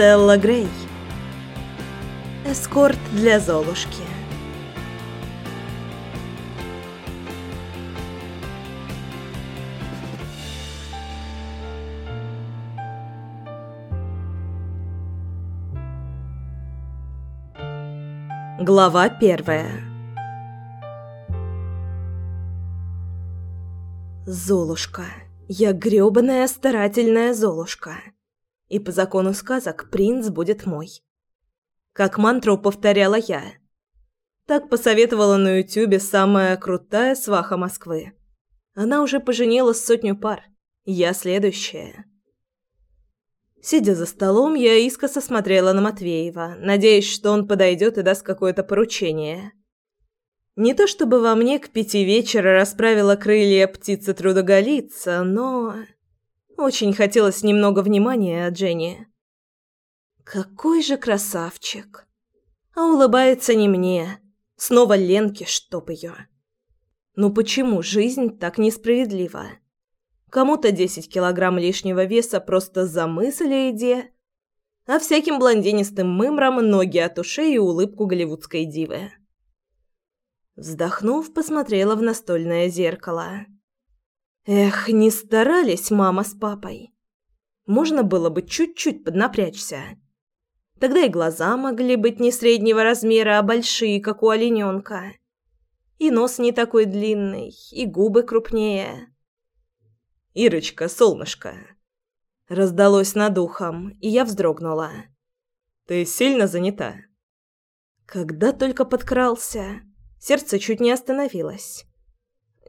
Стелла Грей. Эскорт для Золушки. Глава первая. Золушка. Я грёбаная старательная Золушка. И по закону сказок принц будет мой. Как мантру повторяла я. Так посоветовала на ютюбе самая крутая сваха Москвы. Она уже поженила сотню пар. Я следующая. Сидя за столом, я искоса смотрела на Матвеева, надеясь, что он подойдет и даст какое-то поручение. Не то чтобы во мне к пяти вечера расправила крылья птица трудоголица, но... Очень хотелось немного внимания от Жени. Какой же красавчик! А улыбается не мне. Снова Ленке, чтоб ее. Ну почему жизнь так несправедлива? Кому-то 10 килограмм лишнего веса просто за мысль о еде, а всяким блондинистым мымрам ноги от ушей и улыбку голливудской дивы. Вздохнув, посмотрела в настольное зеркало. Эх, не старались мама с папой. Можно было бы чуть-чуть поднапрячься. Тогда и глаза могли быть не среднего размера, а большие, как у олененка. И нос не такой длинный, и губы крупнее. «Ирочка, солнышко!» Раздалось над ухом, и я вздрогнула. «Ты сильно занята?» Когда только подкрался, сердце чуть не остановилось.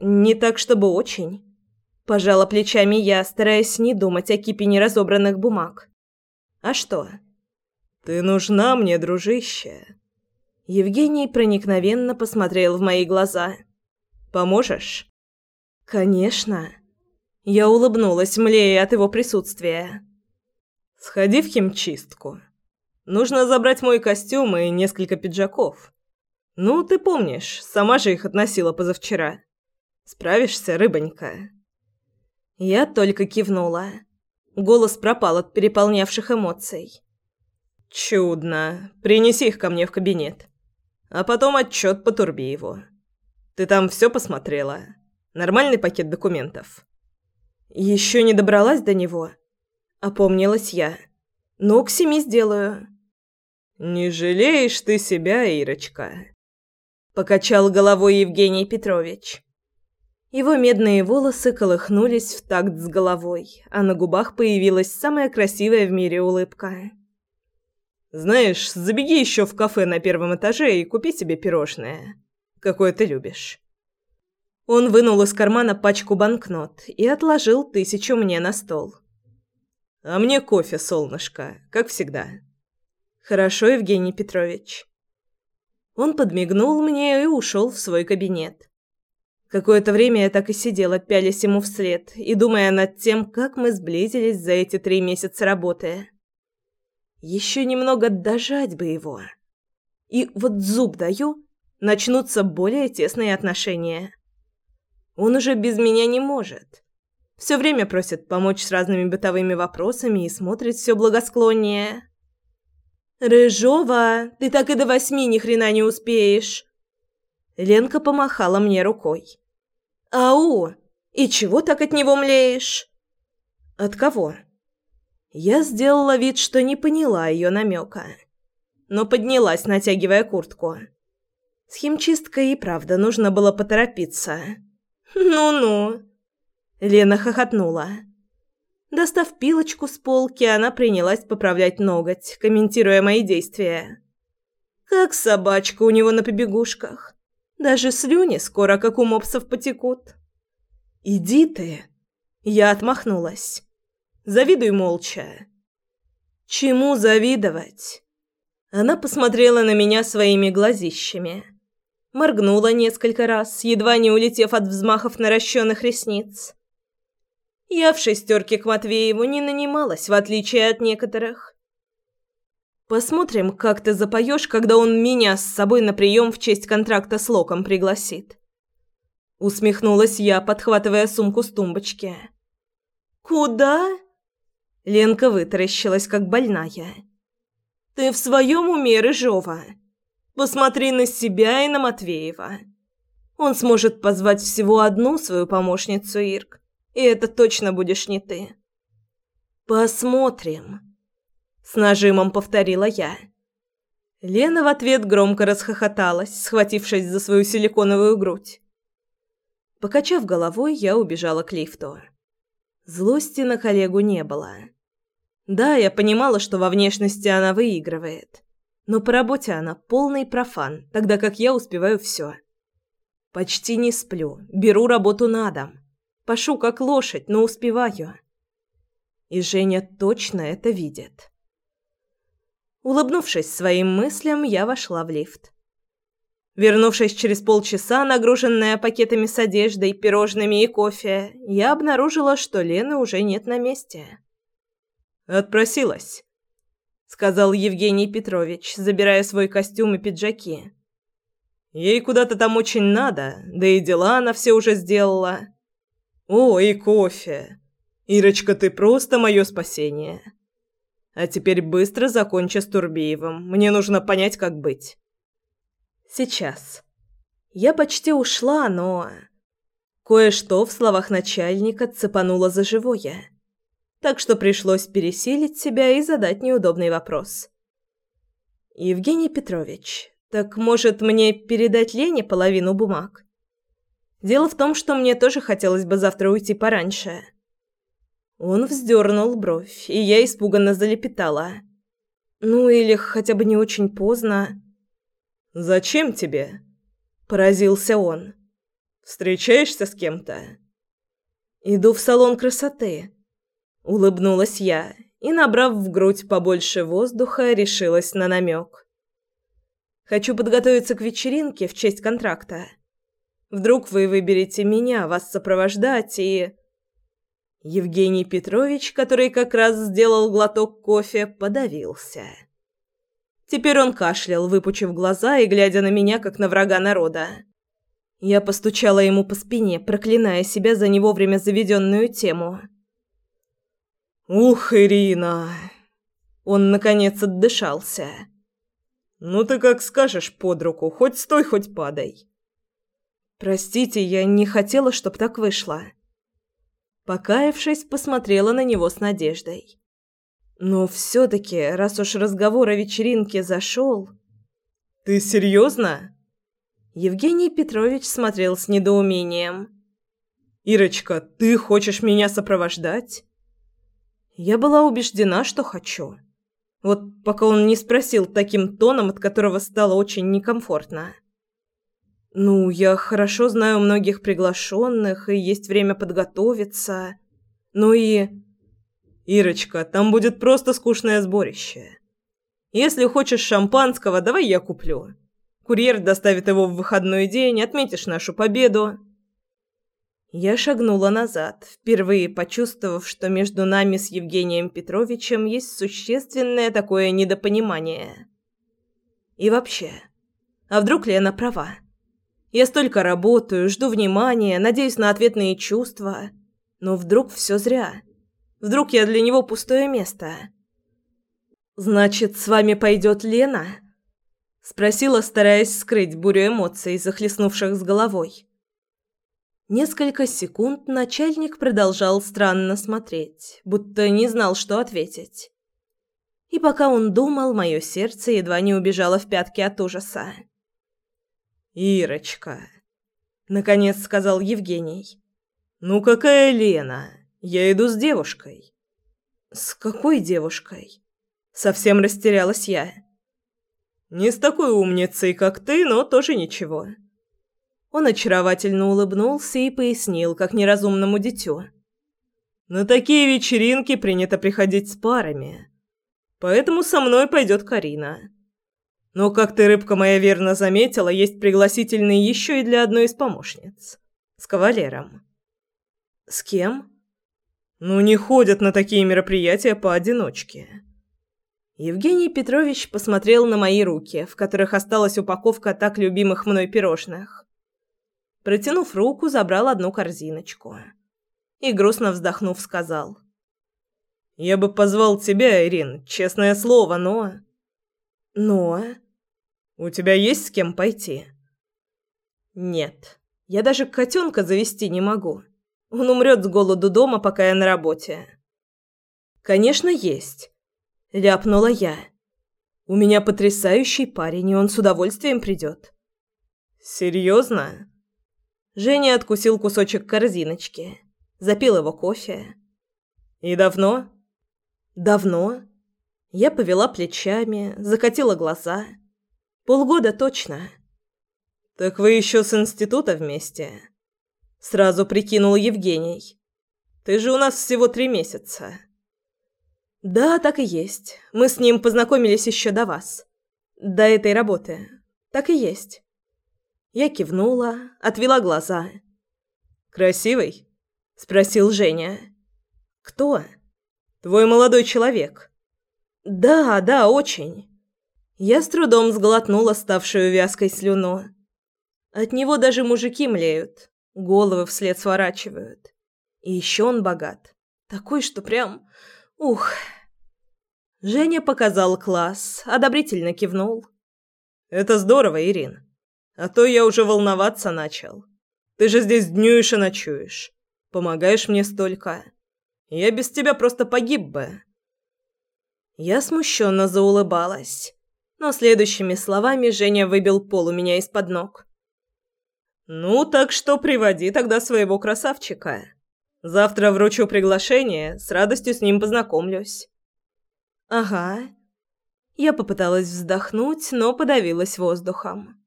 «Не так, чтобы очень». Пожала плечами я, стараясь не думать о кипе неразобранных бумаг. «А что?» «Ты нужна мне, дружище!» Евгений проникновенно посмотрел в мои глаза. «Поможешь?» «Конечно!» Я улыбнулась, млея от его присутствия. «Сходи в химчистку. Нужно забрать мой костюм и несколько пиджаков. Ну, ты помнишь, сама же их относила позавчера. Справишься, рыбонька?» Я только кивнула. Голос пропал от переполнявших эмоций. «Чудно. Принеси их ко мне в кабинет. А потом отчет по Турбиеву. Ты там все посмотрела? Нормальный пакет документов?» Еще не добралась до него. Опомнилась я. Но к семи сделаю. Не жалеешь ты себя, Ирочка? Покачал головой Евгений Петрович. Его медные волосы колыхнулись в такт с головой, а на губах появилась самая красивая в мире улыбка. «Знаешь, забеги еще в кафе на первом этаже и купи себе пирожное. Какое ты любишь». Он вынул из кармана пачку банкнот и отложил тысячу мне на стол. «А мне кофе, солнышко, как всегда». «Хорошо, Евгений Петрович». Он подмигнул мне и ушел в свой кабинет. Какое-то время я так и сидела, пялясь ему вслед и думая над тем, как мы сблизились за эти три месяца работы. Еще немного дожать бы его. И вот зуб даю, начнутся более тесные отношения. Он уже без меня не может. Все время просит помочь с разными бытовыми вопросами и смотрит все благосклоннее. «Рыжова, ты так и до восьми ни хрена не успеешь!» Ленка помахала мне рукой. «Ау! И чего так от него млеешь?» «От кого?» Я сделала вид, что не поняла ее намека, но поднялась, натягивая куртку. С химчисткой и правда нужно было поторопиться. «Ну-ну!» Лена хохотнула. Достав пилочку с полки, она принялась поправлять ноготь, комментируя мои действия. «Как собачка у него на побегушках. Даже слюни скоро, как у мопсов, потекут». «Иди ты!» Я отмахнулась. «Завидуй молча». «Чему завидовать?» Она посмотрела на меня своими глазищами моргнула несколько раз, едва не улетев от взмахов наращенных ресниц. Я в шестерке к Матвееву не нанималась, в отличие от некоторых. Посмотрим, как ты запоешь, когда он меня с собой на прием в честь контракта с Локом пригласит. Усмехнулась я, подхватывая сумку с тумбочки. «Куда?» Ленка вытаращилась, как больная. Ты в своем уме, Рыжова? Посмотри на себя и на Матвеева. Он сможет позвать всего одну свою помощницу, Ирк, и это точно будешь не ты. Посмотрим. С нажимом повторила я. Лена в ответ громко расхохоталась, схватившись за свою силиконовую грудь. Покачав головой, я убежала к лифту. Злости на коллегу не было. Да, я понимала, что во внешности она выигрывает. Но по работе она полный профан, тогда как я успеваю все. Почти не сплю, беру работу на дом. Пашу как лошадь, но успеваю. И Женя точно это видит. Улыбнувшись своим мыслям, я вошла в лифт. Вернувшись через полчаса, нагруженная пакетами с одеждой, пирожными и кофе, я обнаружила, что Лены уже нет на месте. «Отпросилась», — сказал Евгений Петрович, забирая свой костюм и пиджаки. «Ей куда-то там очень надо, да и дела она все уже сделала. О, и кофе. Ирочка, ты просто мое спасение». А теперь быстро закончи с Турбиевым. Мне нужно понять, как быть. Сейчас. Я почти ушла, но... Кое-что в словах начальника цепануло за живое. Так что пришлось пересилить себя и задать неудобный вопрос. «Евгений Петрович, так может мне передать Лене половину бумаг?» Дело в том, что мне тоже хотелось бы завтра уйти пораньше. Он вздернул бровь, и я испуганно залепетала. «Ну или хотя бы не очень поздно». «Зачем тебе?» – поразился он. «Встречаешься с кем-то?» «Иду в салон красоты», – улыбнулась я и, набрав в грудь побольше воздуха, решилась на намек. «Хочу подготовиться к вечеринке в честь контракта. Вдруг вы выберете меня, вас сопровождать и...» Евгений Петрович, который как раз сделал глоток кофе, подавился. Теперь он кашлял, выпучив глаза и глядя на меня, как на врага народа. Я постучала ему по спине, проклиная себя за не вовремя заведенную тему. «Ух, Ирина!» Он, наконец, отдышался. «Ну ты как скажешь под руку, хоть стой, хоть падай». «Простите, я не хотела, чтоб так вышло». Покаявшись, посмотрела на него с надеждой. Но все-таки, раз уж разговор о вечеринке зашел... «Ты серьезно?» Евгений Петрович смотрел с недоумением. «Ирочка, ты хочешь меня сопровождать?» Я была убеждена, что хочу. Вот пока он не спросил таким тоном, от которого стало очень некомфортно. Ну, я хорошо знаю многих приглашенных, и есть время подготовиться. Ну и... Ирочка, там будет просто скучное сборище. Если хочешь шампанского, давай я куплю. Курьер доставит его в выходной день, отметишь нашу победу. Я шагнула назад, впервые почувствовав, что между нами с Евгением Петровичем есть существенное такое недопонимание. И вообще, а вдруг Лена права? Я столько работаю, жду внимания, надеюсь на ответные чувства. Но вдруг все зря. Вдруг я для него пустое место. «Значит, с вами пойдет Лена?» Спросила, стараясь скрыть бурю эмоций, захлестнувших с головой. Несколько секунд начальник продолжал странно смотреть, будто не знал, что ответить. И пока он думал, мое сердце едва не убежало в пятки от ужаса. «Ирочка», — наконец сказал Евгений. «Ну какая Лена? Я иду с девушкой». «С какой девушкой?» Совсем растерялась я. «Не с такой умницей, как ты, но тоже ничего». Он очаровательно улыбнулся и пояснил, как неразумному дитю. «На такие вечеринки принято приходить с парами. Поэтому со мной пойдет Карина. Но, как ты, рыбка моя, верно заметила, есть пригласительные еще и для одной из помощниц. С кавалером. С кем? Ну, не ходят на такие мероприятия поодиночке. Евгений Петрович посмотрел на мои руки, в которых осталась упаковка так любимых мной пирожных. Протянув руку, забрал одну корзиночку. И, грустно вздохнув, сказал. «Я бы позвал тебя, Ирин, честное слово, но...» Но... У тебя есть с кем пойти? Нет. Я даже котенка завести не могу. Он умрет с голоду дома, пока я на работе. Конечно, есть. Ляпнула я. У меня потрясающий парень, и он с удовольствием придет. Серьезно? Женя откусил кусочек корзиночки, запил его кофе. И давно? Давно. Я повела плечами, закатила глаза. Полгода точно. Так вы еще с института вместе? Сразу прикинул Евгений. Ты же у нас всего три месяца. Да, так и есть. Мы с ним познакомились еще до вас. До этой работы. Так и есть. Я кивнула, отвела глаза. Красивый? спросил Женя. Кто? Твой молодой человек. Да, да, очень. Я с трудом сглотнула ставшую вязкой слюну. От него даже мужики млеют, головы вслед сворачивают. И еще он богат. Такой, что прям... Ух... Женя показал класс, одобрительно кивнул. «Это здорово, Ирин. А то я уже волноваться начал. Ты же здесь днюешь и ночуешь. Помогаешь мне столько. Я без тебя просто погиб бы». Я смущенно заулыбалась, но следующими словами Женя выбил пол у меня из-под ног. «Ну, так что приводи тогда своего красавчика. Завтра вручу приглашение, с радостью с ним познакомлюсь». «Ага». Я попыталась вздохнуть, но подавилась воздухом.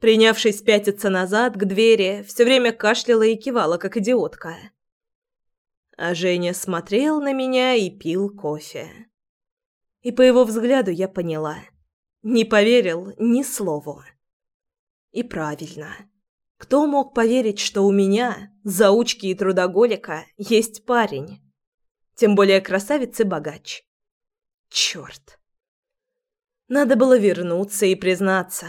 Принявшись пятиться назад к двери, все время кашляла и кивала, как идиотка а Женя смотрел на меня и пил кофе. И по его взгляду я поняла. Не поверил ни слову. И правильно. Кто мог поверить, что у меня, заучки и трудоголика, есть парень? Тем более красавец и богач. Черт. Надо было вернуться и признаться.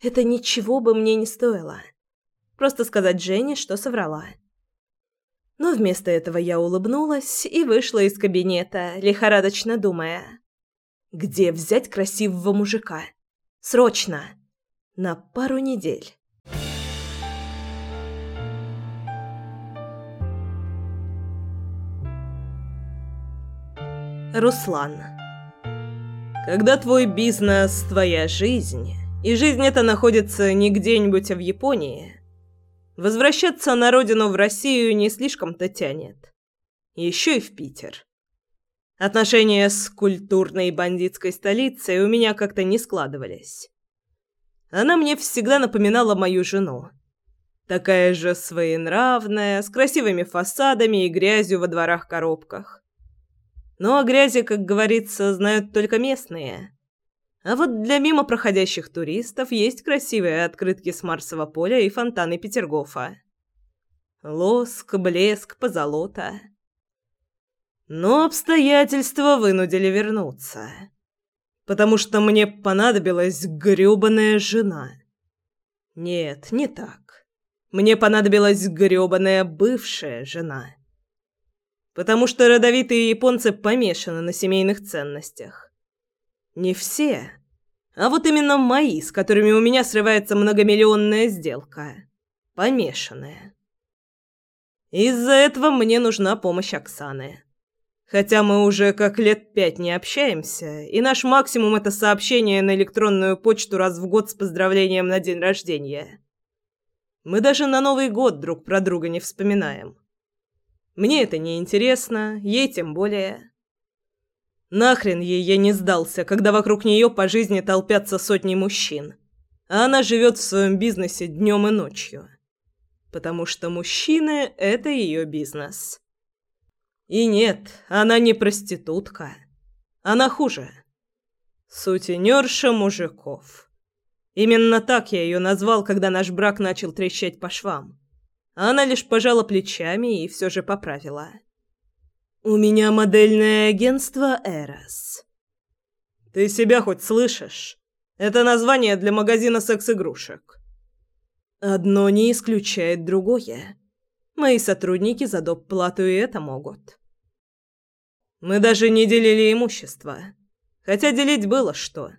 Это ничего бы мне не стоило. Просто сказать Жене, что соврала. Но вместо этого я улыбнулась и вышла из кабинета, лихорадочно думая. Где взять красивого мужика? Срочно! На пару недель. Руслан Когда твой бизнес – твоя жизнь, и жизнь эта находится не где-нибудь, а в Японии – Возвращаться на родину в Россию не слишком-то тянет. Еще и в Питер. Отношения с культурной бандитской столицей у меня как-то не складывались. Она мне всегда напоминала мою жену. Такая же своенравная, с красивыми фасадами и грязью во дворах-коробках. Но о грязи, как говорится, знают только местные. А вот для мимо проходящих туристов есть красивые открытки с Марсового поля и фонтаны Петергофа. Лоск, блеск, позолота. Но обстоятельства вынудили вернуться. Потому что мне понадобилась грёбаная жена. Нет, не так. Мне понадобилась грёбаная бывшая жена. Потому что родовитые японцы помешаны на семейных ценностях. Не все. А вот именно мои, с которыми у меня срывается многомиллионная сделка. Помешанная. Из-за этого мне нужна помощь Оксаны. Хотя мы уже как лет пять не общаемся, и наш максимум – это сообщение на электронную почту раз в год с поздравлением на день рождения. Мы даже на Новый год друг про друга не вспоминаем. Мне это не интересно, ей тем более. Нахрен ей я не сдался, когда вокруг нее по жизни толпятся сотни мужчин, а она живет в своем бизнесе днем и ночью. Потому что мужчины – это ее бизнес. И нет, она не проститутка. Она хуже. Сутенерша мужиков. Именно так я ее назвал, когда наш брак начал трещать по швам. Она лишь пожала плечами и все же поправила. «У меня модельное агентство «Эрос». «Ты себя хоть слышишь? Это название для магазина секс-игрушек». «Одно не исключает другое. Мои сотрудники за доп. плату и это могут». «Мы даже не делили имущество. Хотя делить было что.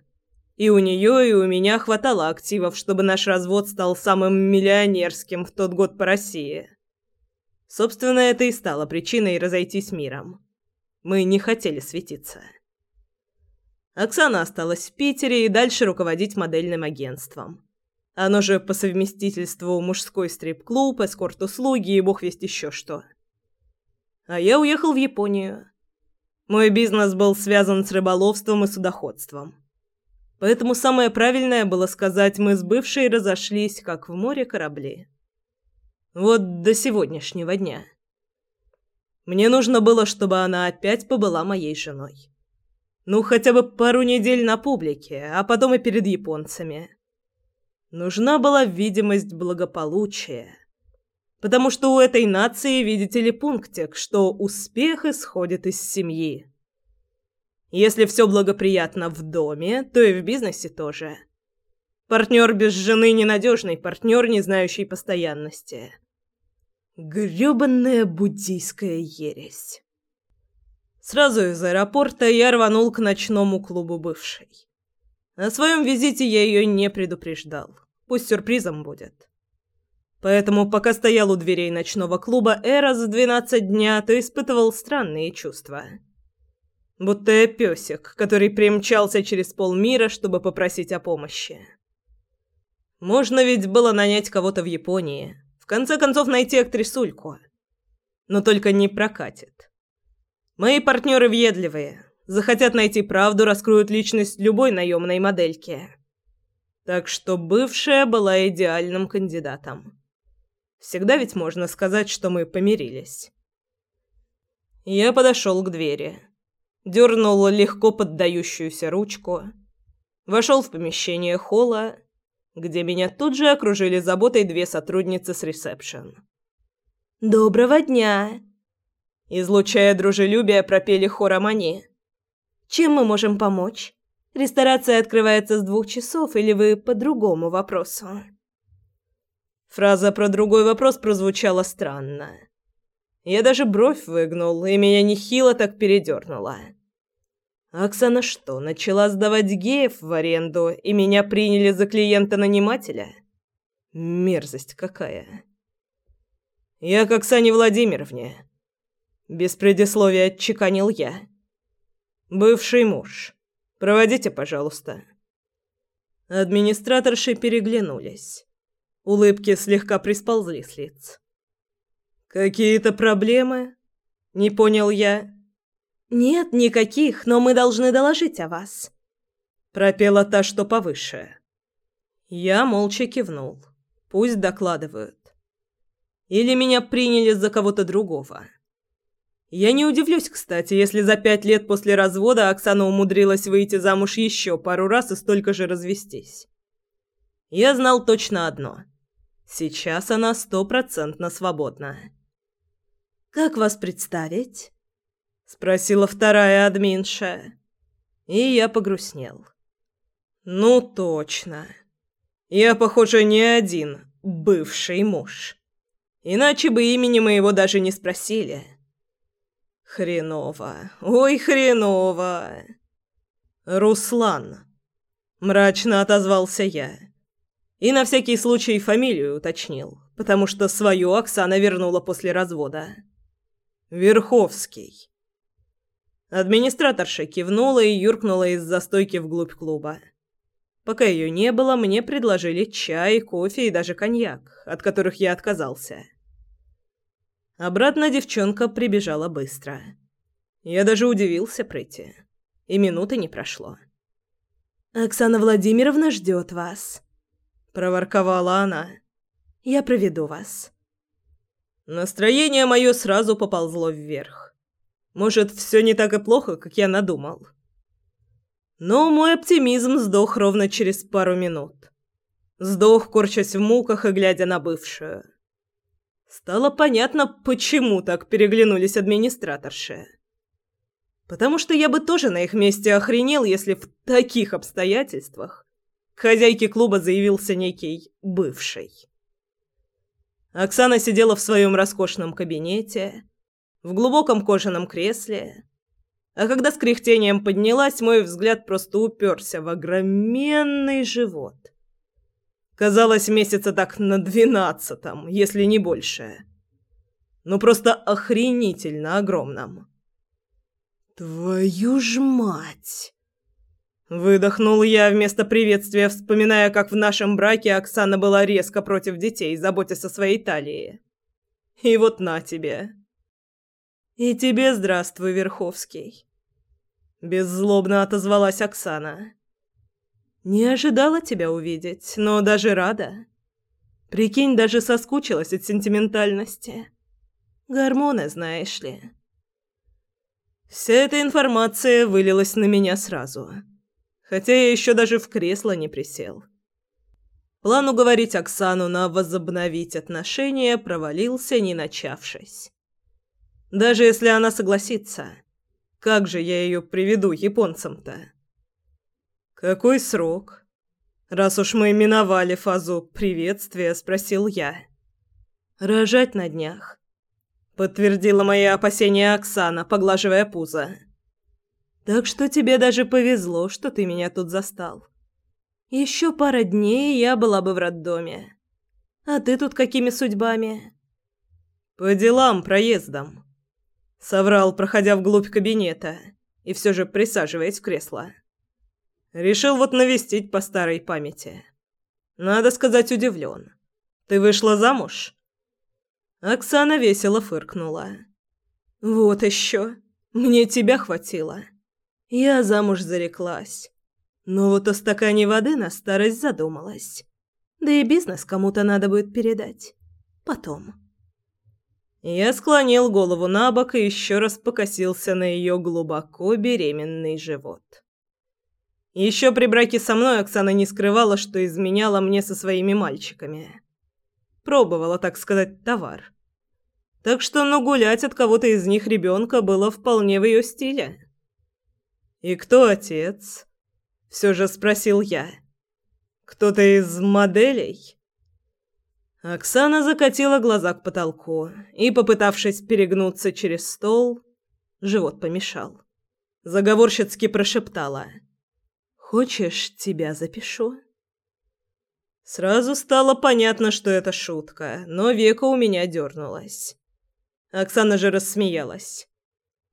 И у нее, и у меня хватало активов, чтобы наш развод стал самым миллионерским в тот год по России. Собственно, это и стало причиной разойтись миром. Мы не хотели светиться. Оксана осталась в Питере и дальше руководить модельным агентством. Оно же по совместительству мужской стрип-клуб, эскорт-услуги и бог весть еще что. А я уехал в Японию. Мой бизнес был связан с рыболовством и судоходством. Поэтому самое правильное было сказать, мы с бывшей разошлись, как в море корабли. Вот до сегодняшнего дня. Мне нужно было, чтобы она опять побыла моей женой. Ну, хотя бы пару недель на публике, а потом и перед японцами. Нужна была видимость благополучия. Потому что у этой нации, видите ли, пунктик, что успех исходит из семьи. Если все благоприятно в доме, то и в бизнесе тоже. Партнер без жены – ненадежный партнер, не знающий постоянности. Грёбанная буддийская ересь. Сразу из аэропорта я рванул к ночному клубу бывшей. О своем визите я ее не предупреждал. Пусть сюрпризом будет. Поэтому, пока стоял у дверей ночного клуба Эрос в двенадцать дня, то испытывал странные чувства. Будто я песик, который примчался через полмира, чтобы попросить о помощи. Можно ведь было нанять кого-то в Японии. В конце концов, найти актрисульку. Но только не прокатит. Мои партнеры въедливые, захотят найти правду, раскроют личность любой наемной модельки. Так что бывшая была идеальным кандидатом. Всегда ведь можно сказать, что мы помирились. Я подошел к двери. Дернул легко поддающуюся ручку. Вошел в помещение холла, где меня тут же окружили заботой две сотрудницы с ресепшн. «Доброго дня!» Излучая дружелюбие, пропели хором они. Чем мы можем помочь? Ресторация открывается с двух часов или вы по другому вопросу?» Фраза про другой вопрос прозвучала странно. Я даже бровь выгнул, и меня нехило так передернуло. Оксана что, начала сдавать геев в аренду, и меня приняли за клиента-нанимателя? Мерзость какая. Я к Оксане Владимировне. Без предисловия отчеканил я. Бывший муж. Проводите, пожалуйста. Администраторши переглянулись. Улыбки слегка присползли с лиц. Какие-то проблемы? Не понял я. Нет, никаких, но мы должны доложить о вас. Пропела та, что повыше. Я молча кивнул. Пусть докладывают. Или меня приняли за кого-то другого. Я не удивлюсь, кстати, если за пять лет после развода Оксана умудрилась выйти замуж еще пару раз и столько же развестись. Я знал точно одно. Сейчас она стопроцентно свободна. «Как вас представить?» — спросила вторая админша. И я погрустнел. «Ну, точно. Я, похоже, не один бывший муж. Иначе бы имени моего даже не спросили». Хреново. Ой, хреново. Руслан. Мрачно отозвался я. И на всякий случай фамилию уточнил, потому что свою Оксана вернула после развода. Верховский. Администраторша кивнула и юркнула из застойки вглубь клуба. Пока ее не было, мне предложили чай, кофе и даже коньяк, от которых я отказался. Обратно девчонка прибежала быстро. Я даже удивился прыти. И минуты не прошло. «Оксана Владимировна ждет вас», — проворковала она. «Я проведу вас». Настроение мое сразу поползло вверх. Может, все не так и плохо, как я надумал. Но мой оптимизм сдох ровно через пару минут. Сдох, корчась в муках и глядя на бывшую. Стало понятно, почему так переглянулись администраторши. Потому что я бы тоже на их месте охренел, если в таких обстоятельствах к хозяйке клуба заявился некий бывший. Оксана сидела в своем роскошном кабинете, в глубоком кожаном кресле, А когда с кряхтением поднялась, мой взгляд просто уперся в огроменный живот. Казалось, месяца так на двенадцатом, если не больше. Ну просто охренительно огромном. «Твою ж мать!» Выдохнул я вместо приветствия, вспоминая, как в нашем браке Оксана была резко против детей, заботясь о своей талии. И вот на тебе. И тебе здравствуй, Верховский. Беззлобно отозвалась Оксана. Не ожидала тебя увидеть, но даже рада. Прикинь, даже соскучилась от сентиментальности. Гормоны, знаешь ли. Вся эта информация вылилась на меня сразу. Хотя я еще даже в кресло не присел. План уговорить Оксану на возобновить отношения провалился, не начавшись. Даже если она согласится, как же я ее приведу японцам-то? Какой срок? Раз уж мы миновали фазу приветствия, спросил я. Рожать на днях. Подтвердила мои опасения Оксана, поглаживая пузо. Так что тебе даже повезло, что ты меня тут застал. Еще пара дней я была бы в роддоме. А ты тут какими судьбами? По делам, проездом. Соврал, проходя вглубь кабинета и все же присаживаясь в кресло. Решил вот навестить по старой памяти. Надо сказать, удивлен. Ты вышла замуж? Оксана весело фыркнула. Вот еще. Мне тебя хватило. Я замуж зареклась. Но вот о стакане воды на старость задумалась. Да и бизнес кому-то надо будет передать. Потом. Я склонил голову на бок и еще раз покосился на ее глубоко беременный живот. Еще при браке со мной Оксана не скрывала, что изменяла мне со своими мальчиками. Пробовала, так сказать, товар. Так что ну гулять от кого-то из них ребенка было вполне в ее стиле. «И кто отец?» все же спросил я. Кто-то из моделей? Оксана закатила глаза к потолку и, попытавшись перегнуться через стол, живот помешал. Заговорщицки прошептала: "Хочешь, тебя запишу?" Сразу стало понятно, что это шутка, но веко у меня дернулось. Оксана же рассмеялась.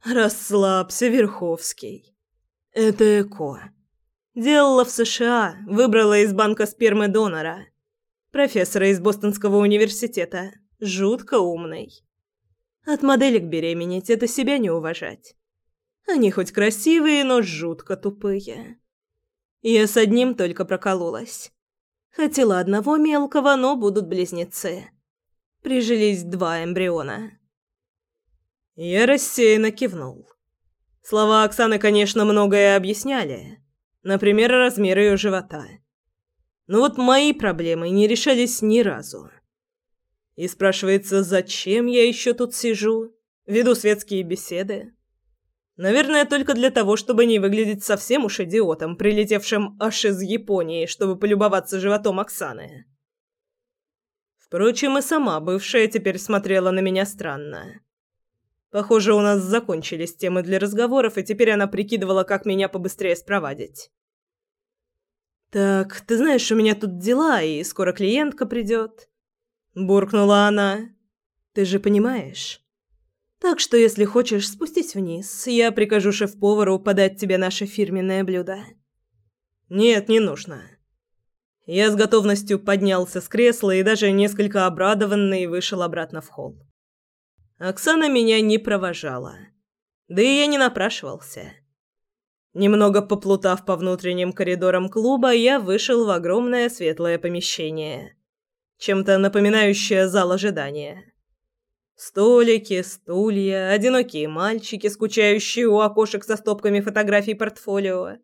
«Расслабься, Верховский. Это ЭКО. Делала в США, выбрала из банка спермы донора. Профессора из Бостонского университета. Жутко умный. От моделек беременеть – это себя не уважать. Они хоть красивые, но жутко тупые. Я с одним только прокололась. Хотела одного мелкого, но будут близнецы. Прижились два эмбриона. Я рассеянно кивнул. Слова Оксаны, конечно, многое объясняли. Например, размер ее живота. Но вот мои проблемы не решались ни разу. И спрашивается, зачем я еще тут сижу, веду светские беседы? Наверное, только для того, чтобы не выглядеть совсем уж идиотом, прилетевшим аж из Японии, чтобы полюбоваться животом Оксаны. Впрочем, и сама бывшая теперь смотрела на меня странно. Похоже, у нас закончились темы для разговоров, и теперь она прикидывала, как меня побыстрее спровадить. «Так, ты знаешь, у меня тут дела, и скоро клиентка придет», — буркнула она. «Ты же понимаешь? Так что, если хочешь, спустись вниз, я прикажу шеф-повару подать тебе наше фирменное блюдо». «Нет, не нужно». Я с готовностью поднялся с кресла и даже несколько обрадованный вышел обратно в холл. Оксана меня не провожала. Да и я не напрашивался. Немного поплутав по внутренним коридорам клуба, я вышел в огромное светлое помещение, чем-то напоминающее зал ожидания. Столики, стулья, одинокие мальчики, скучающие у окошек со стопками фотографий портфолио.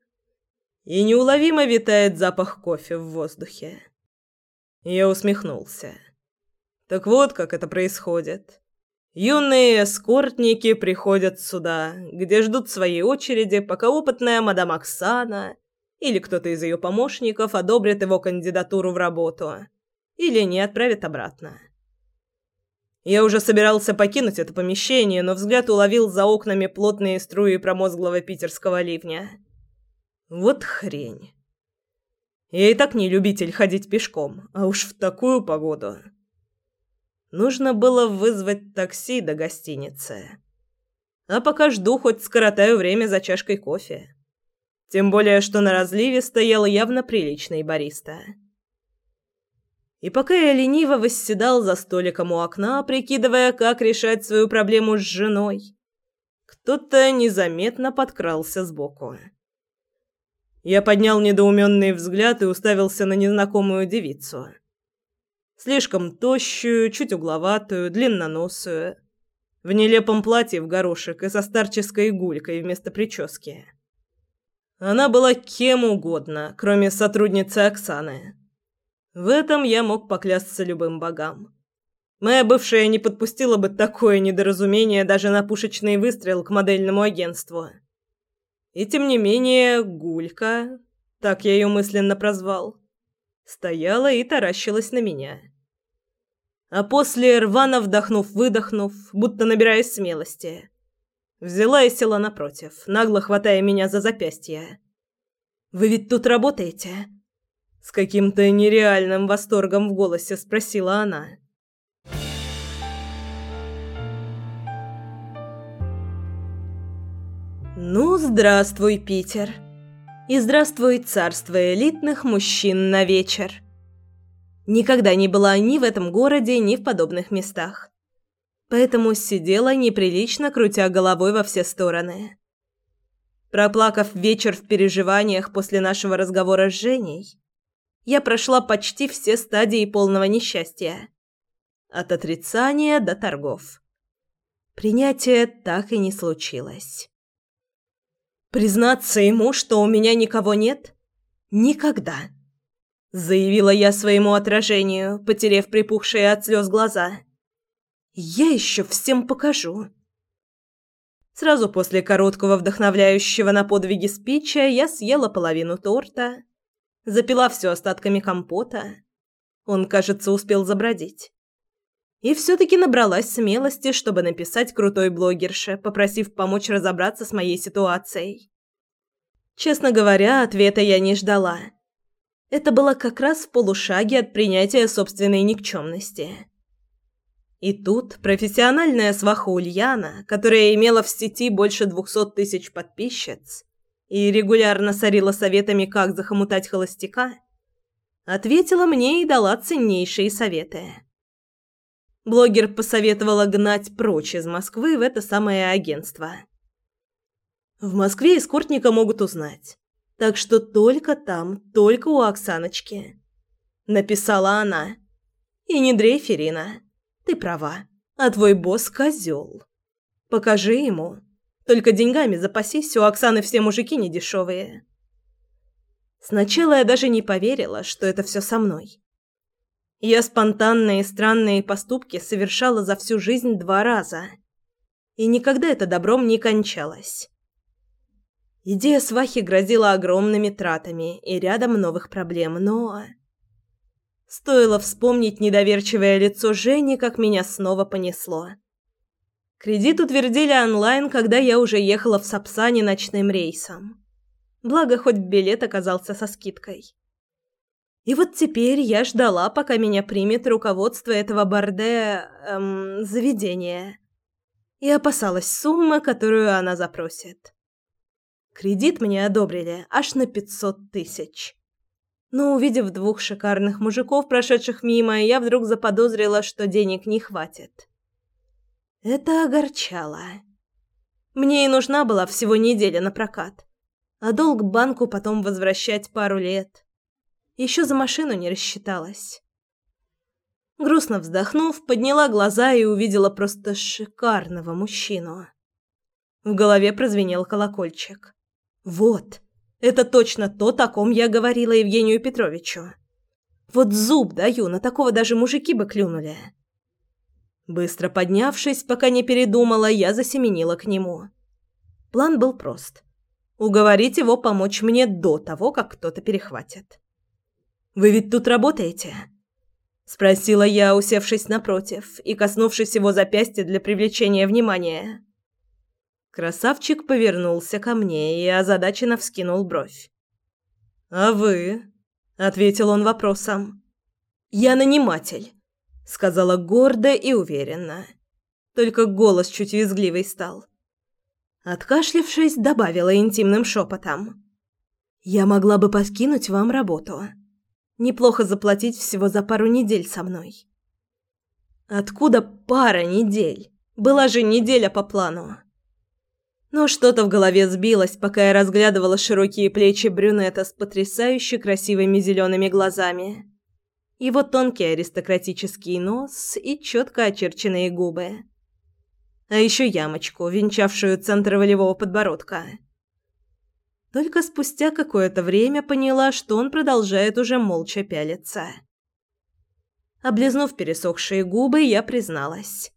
И неуловимо витает запах кофе в воздухе. Я усмехнулся. Так вот, как это происходит. Юные эскортники приходят сюда, где ждут своей очереди, пока опытная мадам Оксана или кто-то из ее помощников одобрит его кандидатуру в работу или не отправит обратно. Я уже собирался покинуть это помещение, но взгляд уловил за окнами плотные струи промозглого питерского ливня. Вот хрень. Я и так не любитель ходить пешком, а уж в такую погоду. Нужно было вызвать такси до гостиницы. А пока жду, хоть скоротаю время за чашкой кофе. Тем более, что на разливе стоял явно приличный бариста. И пока я лениво восседал за столиком у окна, прикидывая, как решать свою проблему с женой, кто-то незаметно подкрался сбоку. Я поднял недоуменный взгляд и уставился на незнакомую девицу. Слишком тощую, чуть угловатую, длинноносую, в нелепом платье в горошек и со старческой гулькой вместо прически. Она была кем угодно, кроме сотрудницы Оксаны. В этом я мог поклясться любым богам. Моя бывшая не подпустила бы такое недоразумение даже на пушечный выстрел к модельному агентству. И тем не менее, Гулька, так я ее мысленно прозвал, стояла и таращилась на меня. А после, рвано вдохнув-выдохнув, будто набираясь смелости, взяла и села напротив, нагло хватая меня за запястье. «Вы ведь тут работаете?» С каким-то нереальным восторгом в голосе спросила она. «Ну, здравствуй, Питер. И здравствуй, царство элитных мужчин на вечер». Никогда не была ни в этом городе, ни в подобных местах. Поэтому сидела неприлично, крутя головой во все стороны. Проплакав вечер в переживаниях после нашего разговора с Женей, я прошла почти все стадии полного несчастья. От отрицания до торгов. Принятие так и не случилось. Признаться ему, что у меня никого нет? Никогда. Заявила я своему отражению, потеряв припухшие от слез глаза. Я еще всем покажу. Сразу после короткого вдохновляющего на подвиги спича я съела половину торта, запила все остатками компота. Он, кажется, успел забродить. И все-таки набралась смелости, чтобы написать крутой блогерше, попросив помочь разобраться с моей ситуацией. Честно говоря, ответа я не ждала. Это было как раз в полушаге от принятия собственной никчемности. И тут профессиональная сваха Ульяна, которая имела в сети больше двухсот тысяч подписчиц, и регулярно сорила советами, как захомутать холостяка, ответила мне и дала ценнейшие советы. Блогер посоветовала гнать прочь из Москвы в это самое агентство. В Москве эскортника могут узнать, так что только там, только у Оксаночки. Написала она. И не дрейф, Ирина. Ты права. А твой босс козел. Покажи ему. Только деньгами запасись, у Оксаны все мужики недешевые. Сначала я даже не поверила, что это все со мной. Я спонтанные странные поступки совершала за всю жизнь два раза. И никогда это добром не кончалось. Идея свахи грозила огромными тратами и рядом новых проблем, но... Стоило вспомнить недоверчивое лицо Жени, как меня снова понесло. Кредит утвердили онлайн, когда я уже ехала в Сапсане ночным рейсом. Благо, хоть билет оказался со скидкой. И вот теперь я ждала, пока меня примет руководство этого борде... Эм, заведения. И опасалась суммы, которую она запросит. Кредит мне одобрили аж на пятьсот тысяч. Но увидев двух шикарных мужиков, прошедших мимо, я вдруг заподозрила, что денег не хватит. Это огорчало. Мне и нужна была всего неделя на прокат, а долг банку потом возвращать пару лет. Еще за машину не рассчиталась. Грустно вздохнув, подняла глаза и увидела просто шикарного мужчину. В голове прозвенел колокольчик. Вот, это точно то, о ком я говорила Евгению Петровичу. Вот зуб даю, на такого даже мужики бы клюнули. Быстро поднявшись, пока не передумала, я засеменила к нему. План был прост. Уговорить его помочь мне до того, как кто-то перехватит. «Вы ведь тут работаете?» спросила я, усевшись напротив и коснувшись его запястья для привлечения внимания. Красавчик повернулся ко мне и озадаченно вскинул бровь. «А вы?» — ответил он вопросом. «Я наниматель», — сказала гордо и уверенно. Только голос чуть визгливый стал. Откашлившись, добавила интимным шепотом. «Я могла бы подкинуть вам работу. Неплохо заплатить всего за пару недель со мной». «Откуда пара недель? Была же неделя по плану». Но что-то в голове сбилось, пока я разглядывала широкие плечи брюнета с потрясающе красивыми зелеными глазами, его тонкий аристократический нос и четко очерченные губы а еще ямочку, венчавшую центр волевого подбородка. Только спустя какое-то время поняла, что он продолжает уже молча пялиться. Облизнув пересохшие губы, я призналась.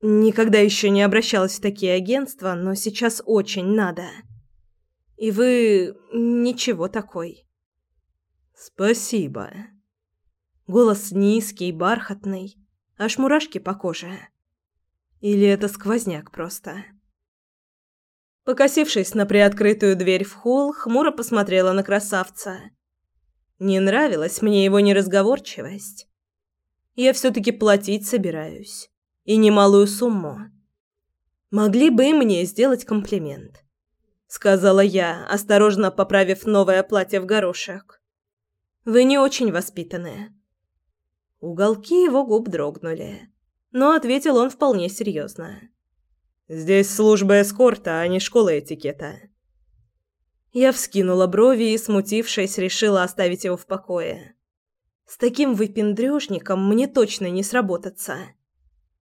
Никогда еще не обращалась в такие агентства, но сейчас очень надо. И вы ничего такой. Спасибо. Голос низкий, бархатный, аж мурашки по коже. Или это сквозняк просто? Покосившись на приоткрытую дверь в холл, хмуро посмотрела на красавца. Не нравилась мне его неразговорчивость. Я все-таки платить собираюсь. И немалую сумму. Могли бы и мне сделать комплимент. Сказала я, осторожно поправив новое платье в горошек. Вы не очень воспитанные. Уголки его губ дрогнули но ответил он вполне серьезно. «Здесь служба эскорта, а не школа этикета». Я вскинула брови и, смутившись, решила оставить его в покое. С таким выпендрёжником мне точно не сработаться.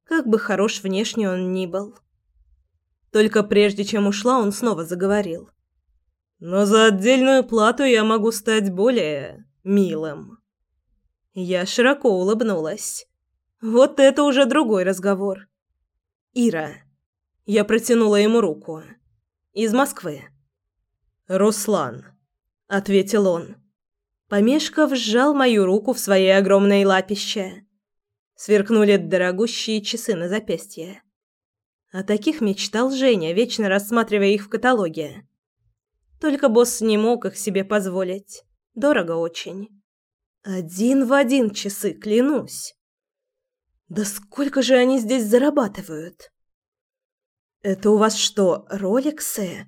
Как бы хорош внешне он ни был. Только прежде чем ушла, он снова заговорил. «Но за отдельную плату я могу стать более милым». Я широко улыбнулась. Вот это уже другой разговор. Ира. Я протянула ему руку. Из Москвы. Руслан, ответил он. Помешков сжал мою руку в своей огромной лапище. Сверкнули дорогущие часы на запястье. О таких мечтал Женя, вечно рассматривая их в каталоге. Только босс не мог их себе позволить. Дорого очень. Один в один часы, клянусь. Да сколько же они здесь зарабатывают? Это у вас что, роликсы?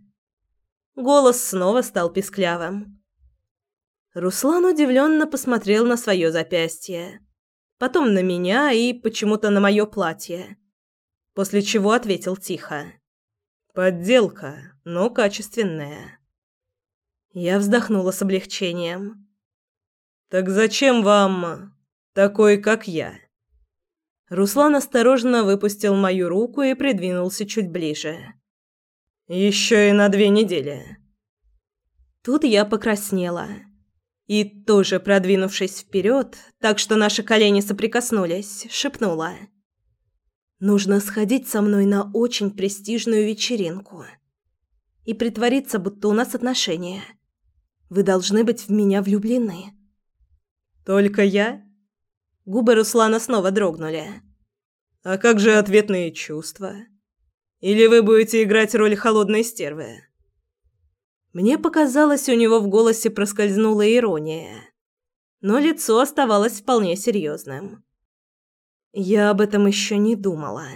Голос снова стал писклявым. Руслан удивленно посмотрел на свое запястье, потом на меня и почему-то на мое платье, после чего ответил тихо: "Подделка, но качественная". Я вздохнула с облегчением. Так зачем вам такой, как я? Руслан осторожно выпустил мою руку и придвинулся чуть ближе. Еще и на две недели. Тут я покраснела. И тоже продвинувшись вперед, так что наши колени соприкоснулись, шепнула: "Нужно сходить со мной на очень престижную вечеринку и притвориться, будто у нас отношения. Вы должны быть в меня влюблены". Только я Губы Руслана снова дрогнули. «А как же ответные чувства? Или вы будете играть роль холодной стервы?» Мне показалось, у него в голосе проскользнула ирония, но лицо оставалось вполне серьезным. Я об этом еще не думала.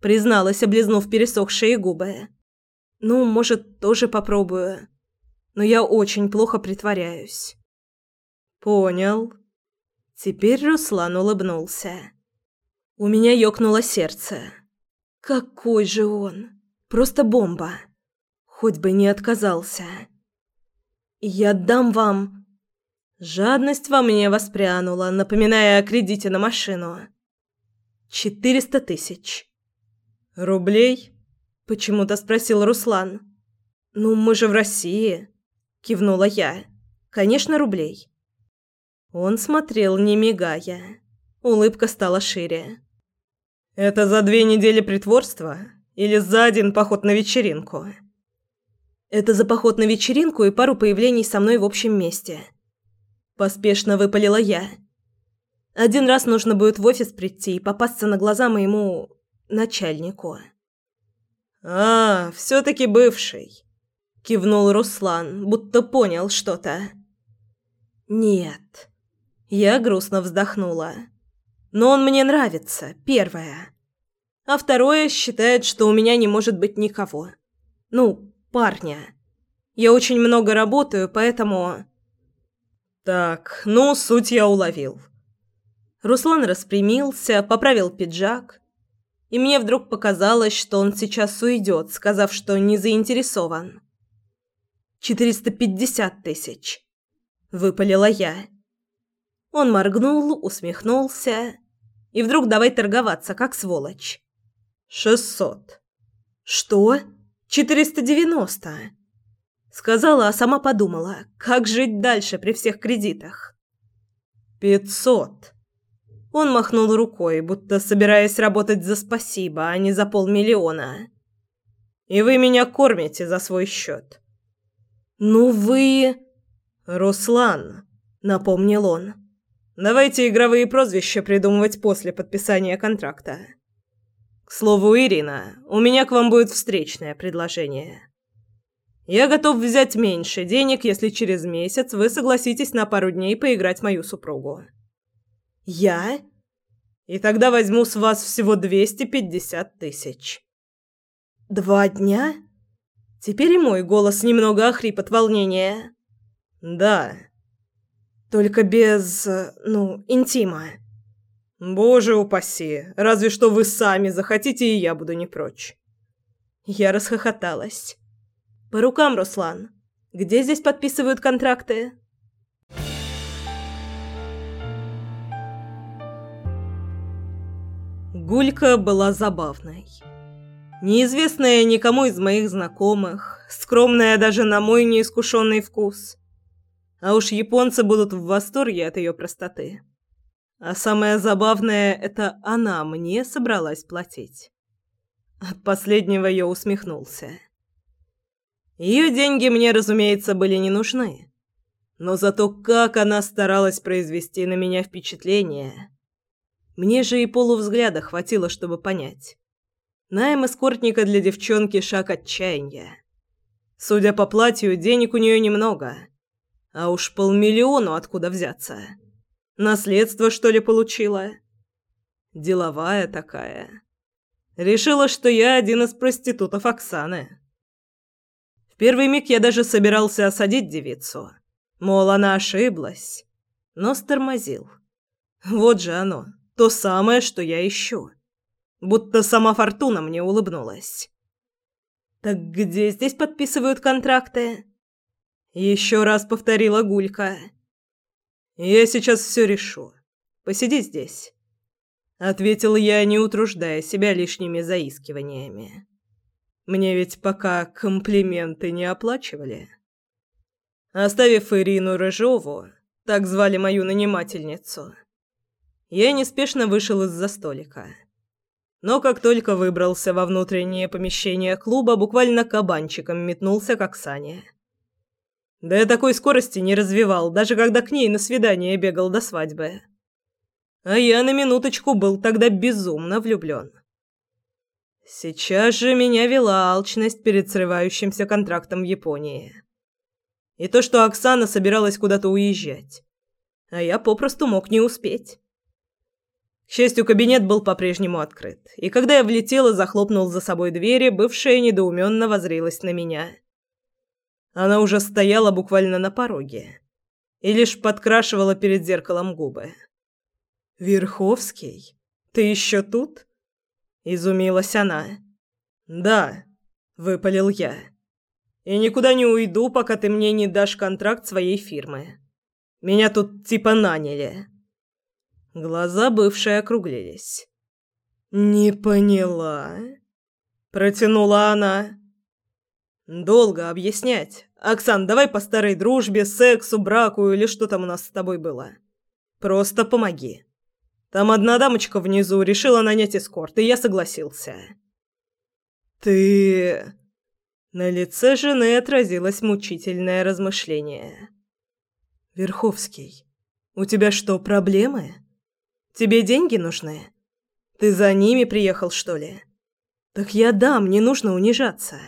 Призналась, облизнув пересохшие губы. Ну, может, тоже попробую. Но я очень плохо притворяюсь. Понял. Теперь Руслан улыбнулся. У меня ёкнуло сердце. Какой же он! Просто бомба! Хоть бы не отказался. Я дам вам... Жадность во мне воспрянула, напоминая о кредите на машину. Четыреста тысяч. «Рублей?» – почему-то спросил Руслан. «Ну, мы же в России», – кивнула я. «Конечно, рублей». Он смотрел, не мигая. Улыбка стала шире. «Это за две недели притворства? Или за один поход на вечеринку?» «Это за поход на вечеринку и пару появлений со мной в общем месте». Поспешно выпалила я. Один раз нужно будет в офис прийти и попасться на глаза моему начальнику. А, все таки бывший, кивнул Руслан, будто понял что-то. Нет. Я грустно вздохнула. Но он мне нравится, первое. А второе считает, что у меня не может быть никого. Ну, парня. Я очень много работаю, поэтому Так, ну, суть я уловил. Руслан распрямился, поправил пиджак, и мне вдруг показалось, что он сейчас уйдет, сказав, что не заинтересован. «Четыреста пятьдесят тысяч», — выпалила я. Он моргнул, усмехнулся, и вдруг давай торговаться, как сволочь. «Шестьсот». «Что? Четыреста девяносто?» Сказала, а сама подумала, как жить дальше при всех кредитах. «Пятьсот». Он махнул рукой, будто собираясь работать за спасибо, а не за полмиллиона. «И вы меня кормите за свой счет». «Ну вы...» «Руслан», — напомнил он. «Давайте игровые прозвища придумывать после подписания контракта. К слову, Ирина, у меня к вам будет встречное предложение. Я готов взять меньше денег, если через месяц вы согласитесь на пару дней поиграть мою супругу». «Я?» «И тогда возьму с вас всего 250 тысяч». «Два дня?» Теперь и мой голос немного охрип от волнения. «Да». «Только без... ну, интима». «Боже упаси! Разве что вы сами захотите, и я буду не прочь». Я расхохоталась. «По рукам, Руслан. Где здесь подписывают контракты?» Гулька была забавной. Неизвестная никому из моих знакомых, скромная даже на мой неискушенный вкус. А уж японцы будут в восторге от ее простоты. А самое забавное – это она мне собралась платить. От последнего я усмехнулся. Ее деньги мне, разумеется, были не нужны. Но зато как она старалась произвести на меня впечатление – мне же и полувзгляда хватило, чтобы понять. Найм эскортника для девчонки – шаг отчаяния. Судя по платью, денег у нее немного. А уж полмиллиону откуда взяться? Наследство, что ли, получила? Деловая такая. Решила, что я один из проститутов Оксаны. В первый миг я даже собирался осадить девицу. Мол, она ошиблась. Но стормозил. Вот же оно, то самое, что я ищу. Будто сама фортуна мне улыбнулась. Так где здесь подписывают контракты? Еще раз повторила Гулька. Я сейчас все решу. Посиди здесь, ответил я, не утруждая себя лишними заискиваниями. Мне ведь пока комплименты не оплачивали. Оставив Ирину Рыжову, так звали мою нанимательницу, я неспешно вышел из-за столика. Но как только выбрался во внутреннее помещение клуба, буквально кабанчиком метнулся к Оксане. Да я такой скорости не развивал, даже когда к ней на свидание бегал до свадьбы. А я на минуточку был тогда безумно влюблен. Сейчас же меня вела алчность перед срывающимся контрактом в Японии. И то, что Оксана собиралась куда-то уезжать. А я попросту мог не успеть. К счастью, кабинет был по-прежнему открыт, и когда я влетел и захлопнул за собой двери, бывшая недоуменно воззрелась на меня. Она уже стояла буквально на пороге и лишь подкрашивала перед зеркалом губы. «Верховский, ты еще тут?» – изумилась она. «Да», – выпалил я. «И никуда не уйду, пока ты мне не дашь контракт своей фирмы. Меня тут типа наняли». Глаза бывшей округлились. «Не поняла?» Протянула она. «Долго объяснять. Оксан, давай по старой дружбе, сексу, браку или что там у нас с тобой было. Просто помоги. Там одна дамочка внизу решила нанять эскорт, и я согласился». «Ты...» На лице жены отразилось мучительное размышление. «Верховский, у тебя что, проблемы?» Тебе деньги нужны? Ты за ними приехал, что ли? Так я дам, не нужно унижаться.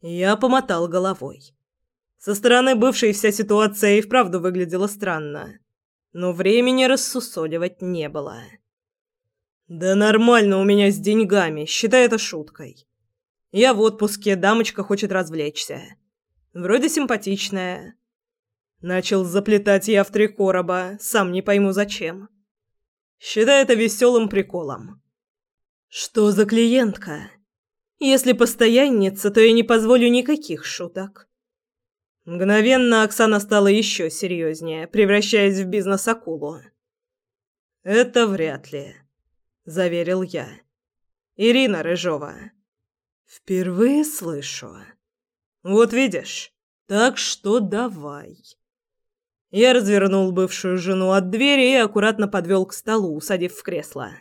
Я помотал головой. Со стороны бывшей вся ситуация и вправду выглядела странно, но времени рассусоливать не было. Да нормально у меня с деньгами, считай это шуткой. Я в отпуске, дамочка хочет развлечься. Вроде симпатичная. Начал заплетать я в три короба, сам не пойму зачем. Считай это веселым приколом. Что за клиентка? Если постоянница, то я не позволю никаких шуток. Мгновенно Оксана стала еще серьезнее, превращаясь в бизнес-акулу. «Это вряд ли», — заверил я. «Ирина Рыжова». «Впервые слышу». «Вот видишь, так что давай». Я развернул бывшую жену от двери и аккуратно подвел к столу, усадив в кресло.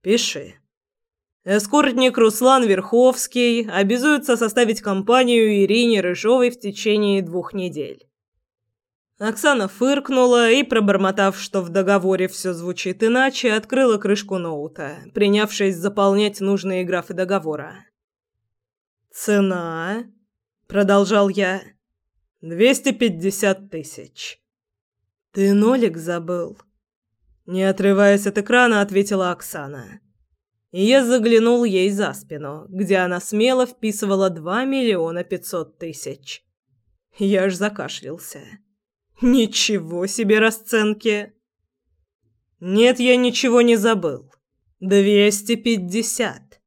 «Пиши». Эскортник Руслан Верховский обязуется составить компанию Ирине Рыжовой в течение двух недель. Оксана фыркнула и, пробормотав, что в договоре все звучит иначе, открыла крышку ноута, принявшись заполнять нужные графы договора. «Цена?» – продолжал я. «Двести пятьдесят тысяч». «Ты нолик забыл?» Не отрываясь от экрана, ответила Оксана и я заглянул ей за спину, где она смело вписывала два миллиона пятьсот тысяч. Я аж закашлялся. Ничего себе расценки! Нет, я ничего не забыл. Двести пятьдесят.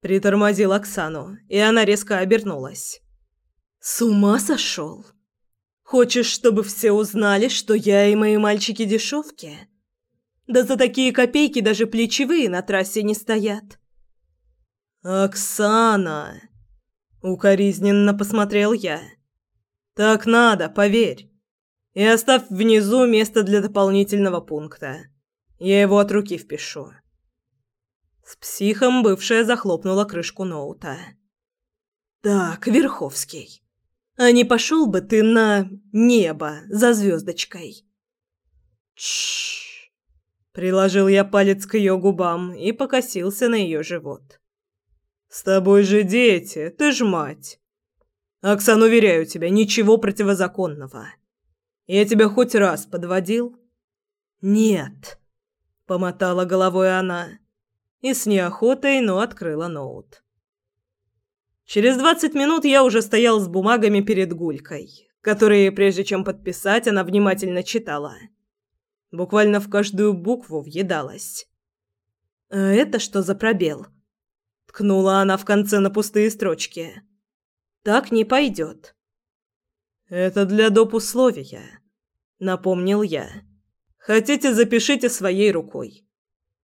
Притормозил Оксану, и она резко обернулась. С ума сошел? Хочешь, чтобы все узнали, что я и мои мальчики дешевки? Да за такие копейки даже плечевые на трассе не стоят. «Оксана!» — укоризненно посмотрел я. «Так надо, поверь. И оставь внизу место для дополнительного пункта. Я его от руки впишу». С психом бывшая захлопнула крышку ноута. «Так, Верховский, а не пошел бы ты на небо за звездочкой?» «Тш-ш-ш!» Приложил я палец к ее губам и покосился на ее живот. «С тобой же дети, ты ж мать. Оксан, уверяю тебя, ничего противозаконного. Я тебя хоть раз подводил?» «Нет», — помотала головой она и с неохотой, но открыла ноут. Через двадцать минут я уже стоял с бумагами перед Гулькой, которые, прежде чем подписать, она внимательно читала. «Я Буквально в каждую букву въедалась. «А это что за пробел?» Ткнула она в конце на пустые строчки. «Так не пойдет». «Это для доп. условия», — напомнил я. «Хотите, запишите своей рукой.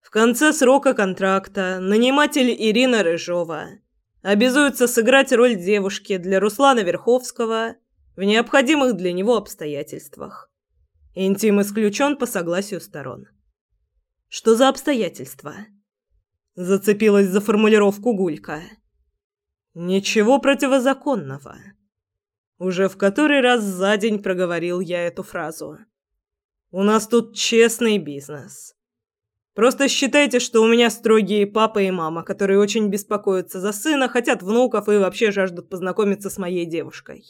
В конце срока контракта наниматель Ирина Рыжова обязуется сыграть роль девушки для Руслана Верховского в необходимых для него обстоятельствах. Интим исключен по согласию сторон. Что за обстоятельства? Зацепилась за формулировку Гулька. Ничего противозаконного. Уже в который раз за день проговорил я эту фразу. У нас тут честный бизнес. Просто считайте, что у меня строгие папа и мама, которые очень беспокоятся за сына, хотят внуков и вообще жаждут познакомиться с моей девушкой.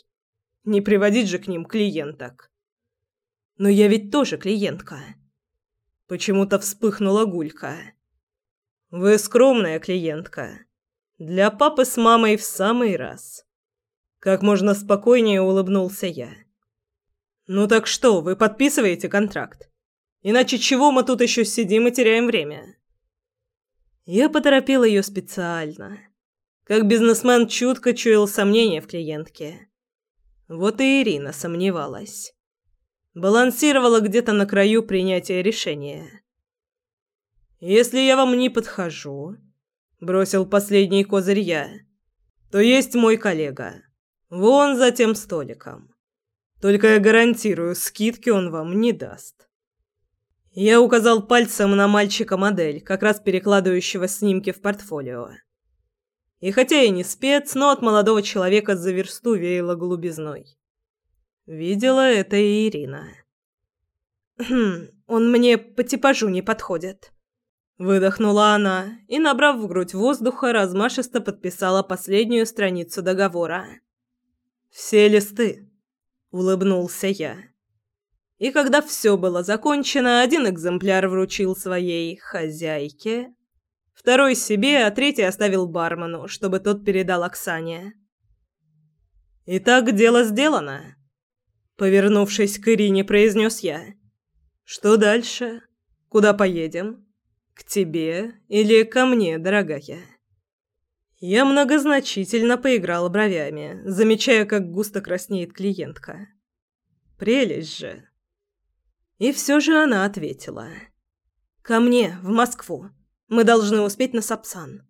Не приводить же к ним клиенток. Но я ведь тоже клиентка. Почему-то вспыхнула Гулька. Вы скромная клиентка. Для папы с мамой в самый раз. Как можно спокойнее улыбнулся я. Ну так что, вы подписываете контракт? Иначе чего мы тут еще сидим и теряем время? Я поторопила ее специально. Как бизнесмен чутко чуял сомнения в клиентке. Вот и Ирина сомневалась балансировала где-то на краю принятия решения. «Если я вам не подхожу», — бросил последний козырь я, — «то есть мой коллега. Вон за тем столиком. Только я гарантирую, скидки он вам не даст». Я указал пальцем на мальчика-модель, как раз перекладывающего снимки в портфолио. И хотя я не спец, но от молодого человека за версту веяло голубизной. Видела это и Ирина. «Хм, Он мне по типажу не подходит». Выдохнула она и, набрав в грудь воздуха, размашисто подписала последнюю страницу договора. «Все листы», — улыбнулся я. И когда все было закончено, один экземпляр вручил своей хозяйке, второй себе, а третий оставил бармену, чтобы тот передал Оксане. «Итак, дело сделано», — повернувшись к Ирине, произнес я. «Что дальше? Куда поедем?» «К тебе или ко мне, дорогая?» Я многозначительно поиграла бровями, замечая, как густо краснеет клиентка. «Прелесть же!» И все же она ответила. «Ко мне, в Москву. Мы должны успеть на Сапсан».